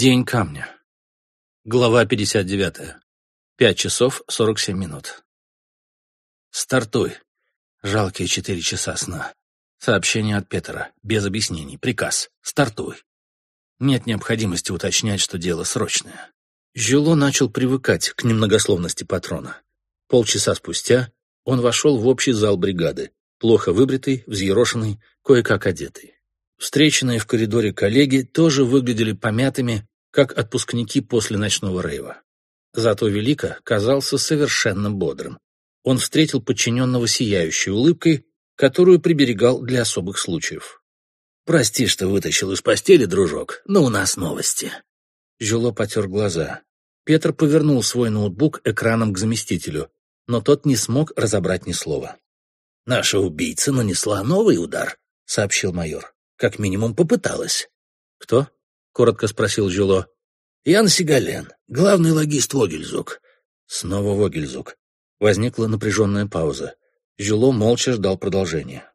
День камня. Глава 59. Пять часов сорок семь минут. Стартуй. Жалкие четыре часа сна. Сообщение от Петера. Без объяснений. Приказ. Стартуй. Нет необходимости уточнять, что дело срочное. Жило начал привыкать к немногословности патрона. Полчаса спустя он вошел в общий зал бригады, плохо выбритый, взъерошенный, кое-как одетый. Встреченные в коридоре коллеги тоже выглядели помятыми, как отпускники после ночного рейва. Зато Велика казался совершенно бодрым. Он встретил подчиненного сияющей улыбкой, которую приберегал для особых случаев. «Прости, что вытащил из постели, дружок, но у нас новости». Жюло потер глаза. Петр повернул свой ноутбук экраном к заместителю, но тот не смог разобрать ни слова. «Наша убийца нанесла новый удар», — сообщил майор. Как минимум попыталась. «Кто?» — коротко спросил Жюло. «Ян Сигален, главный логист Вогельзук». Снова Вогельзук. Возникла напряженная пауза. Жюло молча ждал продолжения.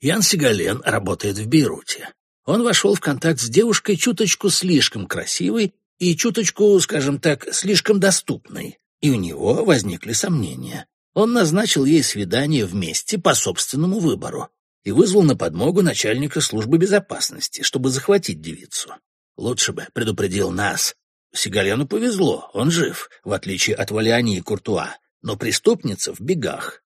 Ян Сигален работает в Бейруте. Он вошел в контакт с девушкой чуточку слишком красивой и чуточку, скажем так, слишком доступной, и у него возникли сомнения. Он назначил ей свидание вместе по собственному выбору и вызвал на подмогу начальника службы безопасности, чтобы захватить девицу. Лучше бы предупредил нас. Сигалену повезло, он жив, в отличие от Валиани и Куртуа, но преступница в бегах.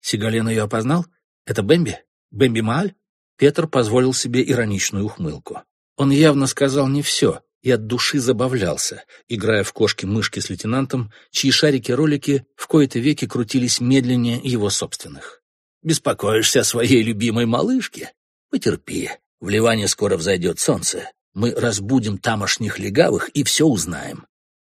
Сигален ее опознал? Это Бэмби? Бэмби Мааль? Петр позволил себе ироничную ухмылку. Он явно сказал не все и от души забавлялся, играя в кошки-мышки с лейтенантом, чьи шарики-ролики в кои-то веки крутились медленнее его собственных. Беспокоишься о своей любимой малышке? Потерпи. В Ливане скоро взойдет солнце. Мы разбудим тамошних легавых и все узнаем.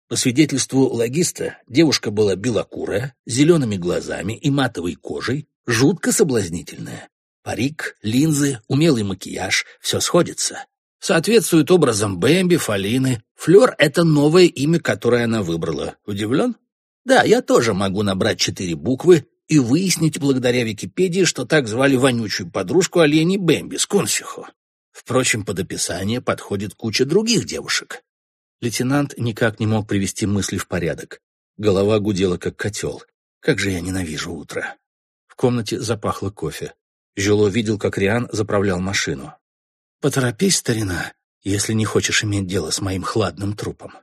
По свидетельству логиста, девушка была белокурая, зелеными глазами и матовой кожей, жутко соблазнительная. Парик, линзы, умелый макияж — все сходится. Соответствует образом Бэмби, Фалины. Флёр — это новое имя, которое она выбрала. Удивлен? Да, я тоже могу набрать четыре буквы и выяснить благодаря Википедии, что так звали вонючую подружку оленей Бэмби, Скунсиху. Впрочем, под описание подходит куча других девушек. Лейтенант никак не мог привести мысли в порядок. Голова гудела, как котел. Как же я ненавижу утро. В комнате запахло кофе. Жюло видел, как Риан заправлял машину. «Поторопись, старина, если не хочешь иметь дело с моим хладным трупом».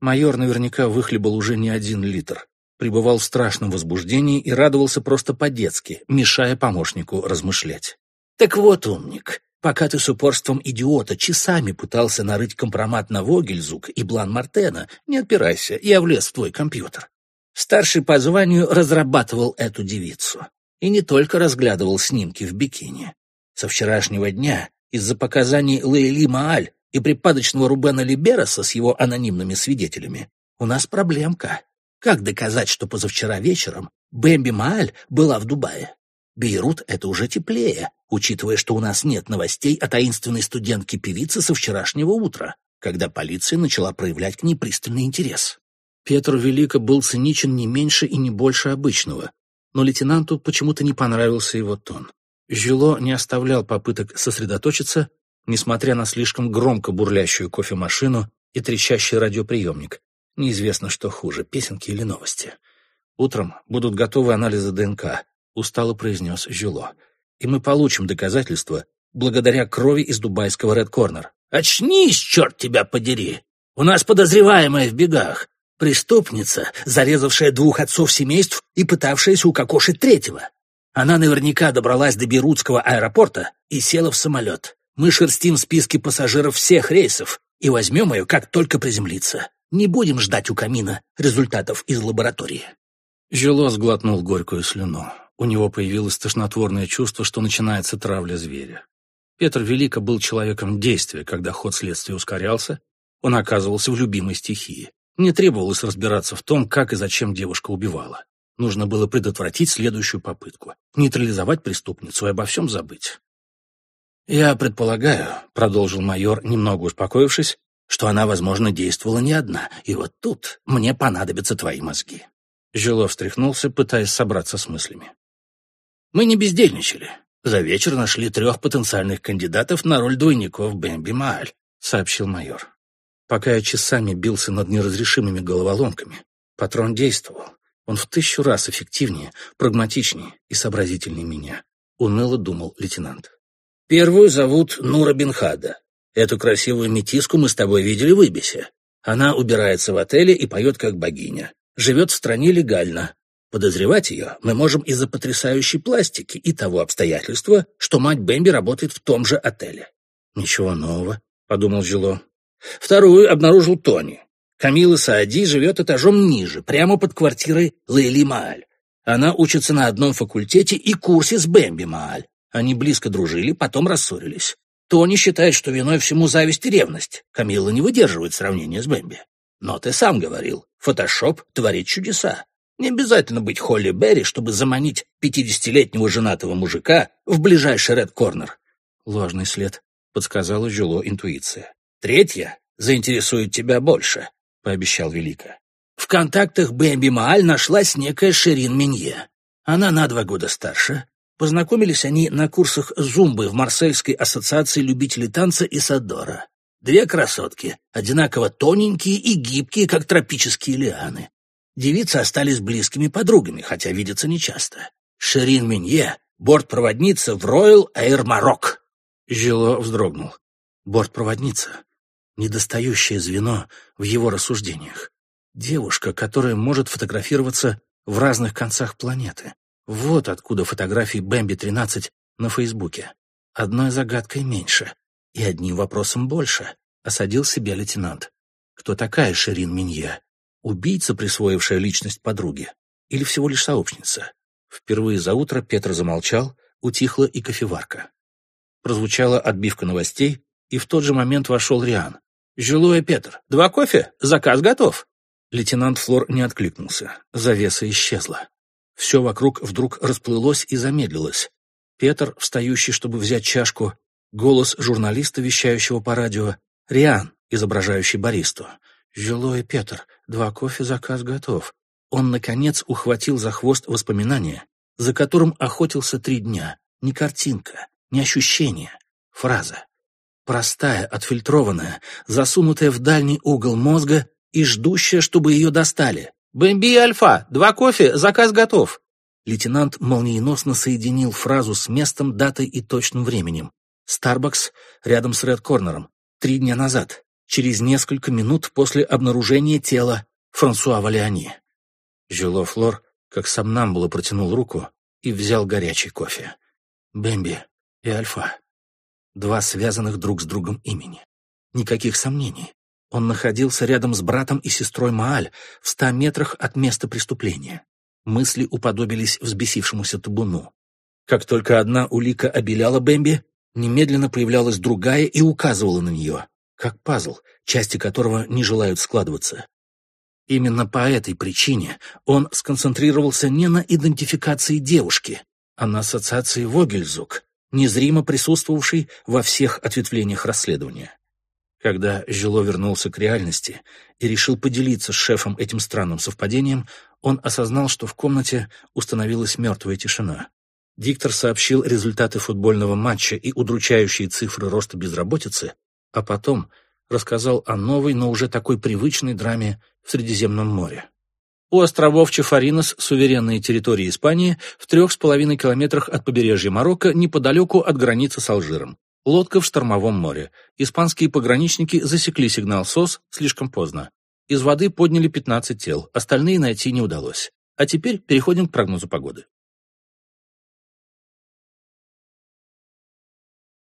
Майор наверняка выхлебал уже не один литр пребывал в страшном возбуждении и радовался просто по-детски, мешая помощнику размышлять. «Так вот, умник, пока ты с упорством идиота часами пытался нарыть компромат на Вогельзук и Блан Мартена, не отпирайся, я влез в твой компьютер. Старший по званию разрабатывал эту девицу. И не только разглядывал снимки в бикини. Со вчерашнего дня из-за показаний Лейли Мааль и припадочного Рубена Либераса с его анонимными свидетелями у нас проблемка. Как доказать, что позавчера вечером Бэмби Мааль была в Дубае? Бейрут — это уже теплее, учитывая, что у нас нет новостей о таинственной студентке-певице со вчерашнего утра, когда полиция начала проявлять к ней пристальный интерес. Петр Велико был циничен не меньше и не больше обычного, но лейтенанту почему-то не понравился его тон. Жило не оставлял попыток сосредоточиться, несмотря на слишком громко бурлящую кофемашину и трещащий радиоприемник, Неизвестно, что хуже, песенки или новости. Утром будут готовы анализы ДНК, устало произнес Жюло. И мы получим доказательства благодаря крови из дубайского Ред Корнер. Очнись, черт тебя подери! У нас подозреваемая в бегах. Преступница, зарезавшая двух отцов семейств и пытавшаяся укокошить третьего. Она наверняка добралась до Берутского аэропорта и села в самолет. Мы шерстим списки пассажиров всех рейсов и возьмем ее, как только приземлится. Не будем ждать у камина результатов из лаборатории. Жило сглотнул горькую слюну. У него появилось тошнотворное чувство, что начинается травля зверя. Петр Велико был человеком действия, когда ход следствия ускорялся, он оказывался в любимой стихии. Не требовалось разбираться в том, как и зачем девушка убивала. Нужно было предотвратить следующую попытку, нейтрализовать преступницу и обо всем забыть. «Я предполагаю», — продолжил майор, немного успокоившись, что она, возможно, действовала не одна, и вот тут мне понадобятся твои мозги». Жилов встряхнулся, пытаясь собраться с мыслями. «Мы не бездельничали. За вечер нашли трех потенциальных кандидатов на роль двойников Бэмби Мааль», — сообщил майор. Пока я часами бился над неразрешимыми головоломками, патрон действовал. Он в тысячу раз эффективнее, прагматичнее и сообразительнее меня, уныло думал лейтенант. Первую зовут Нура Бенхада. Эту красивую метиску мы с тобой видели в Ибисе. Она убирается в отеле и поет как богиня. Живет в стране легально. Подозревать ее мы можем из-за потрясающей пластики и того обстоятельства, что мать Бэмби работает в том же отеле. «Ничего нового», — подумал Жило. Вторую обнаружил Тони. Камила Саади живет этажом ниже, прямо под квартирой Лейли Мааль. Она учится на одном факультете и курсе с Бэмби Мааль. Они близко дружили, потом рассорились. Тони считает, что виной всему зависть и ревность. Камила не выдерживает сравнения с Бэмби. Но ты сам говорил, фотошоп творит чудеса. Не обязательно быть Холли Берри, чтобы заманить пятидесятилетнего женатого мужика в ближайший Ред Корнер. Ложный след, подсказала Жюло интуиция. Третья заинтересует тебя больше, пообещал Велика. В контактах Бэмби Мааль нашлась некая Шерин Минье. Она на два года старше. Познакомились они на курсах зумбы в Марсельской ассоциации любителей танца и Садора. Две красотки, одинаково тоненькие и гибкие, как тропические лианы. Девицы остались близкими подругами, хотя видятся нечасто. Шерин Минье — бортпроводница в Royal Air Maroc. Жило вздрогнул. Бортпроводница. Недостающее звено в его рассуждениях. Девушка, которая может фотографироваться в разных концах планеты. Вот откуда фотографии Бэмби-13 на Фейсбуке. Одной загадкой меньше и одним вопросом больше, осадил себя лейтенант. Кто такая Ширин Минье? Убийца, присвоившая личность подруги? Или всего лишь сообщница? Впервые за утро Петр замолчал, утихла и кофеварка. Прозвучала отбивка новостей, и в тот же момент вошел Риан. «Жилуя, Петр, два кофе? Заказ готов!» Лейтенант Флор не откликнулся. Завеса исчезла. Все вокруг вдруг расплылось и замедлилось. Петр, встающий, чтобы взять чашку, голос журналиста, вещающего по радио, Риан, изображающий баристу. «Жилой Петр, два кофе, заказ готов». Он, наконец, ухватил за хвост воспоминания, за которым охотился три дня. Не картинка, не ощущение, фраза. Простая, отфильтрованная, засунутая в дальний угол мозга и ждущая, чтобы ее достали. «Бэмби Альфа! Два кофе, заказ готов!» Лейтенант молниеносно соединил фразу с местом, датой и точным временем. «Старбакс рядом с Ред Корнером. Три дня назад, через несколько минут после обнаружения тела Франсуа Валиани». Жило Флор, как сам нам было протянул руку и взял горячий кофе. Бэмби и Альфа. Два связанных друг с другом имени. Никаких сомнений. Он находился рядом с братом и сестрой Мааль, в ста метрах от места преступления. Мысли уподобились взбесившемуся табуну. Как только одна улика обеляла Бэмби, немедленно появлялась другая и указывала на нее, как пазл, части которого не желают складываться. Именно по этой причине он сконцентрировался не на идентификации девушки, а на ассоциации Вогельзук, незримо присутствовавшей во всех ответвлениях расследования. Когда Жило вернулся к реальности и решил поделиться с шефом этим странным совпадением, он осознал, что в комнате установилась мертвая тишина. Диктор сообщил результаты футбольного матча и удручающие цифры роста безработицы, а потом рассказал о новой, но уже такой привычной драме в Средиземном море. У островов Чафаринос, суверенные территории Испании, в трех с половиной километрах от побережья Марокко, неподалеку от границы с Алжиром. Лодка в штормовом море. Испанские пограничники засекли сигнал СОС слишком поздно. Из воды подняли 15 тел, остальные найти не удалось. А теперь переходим к прогнозу погоды.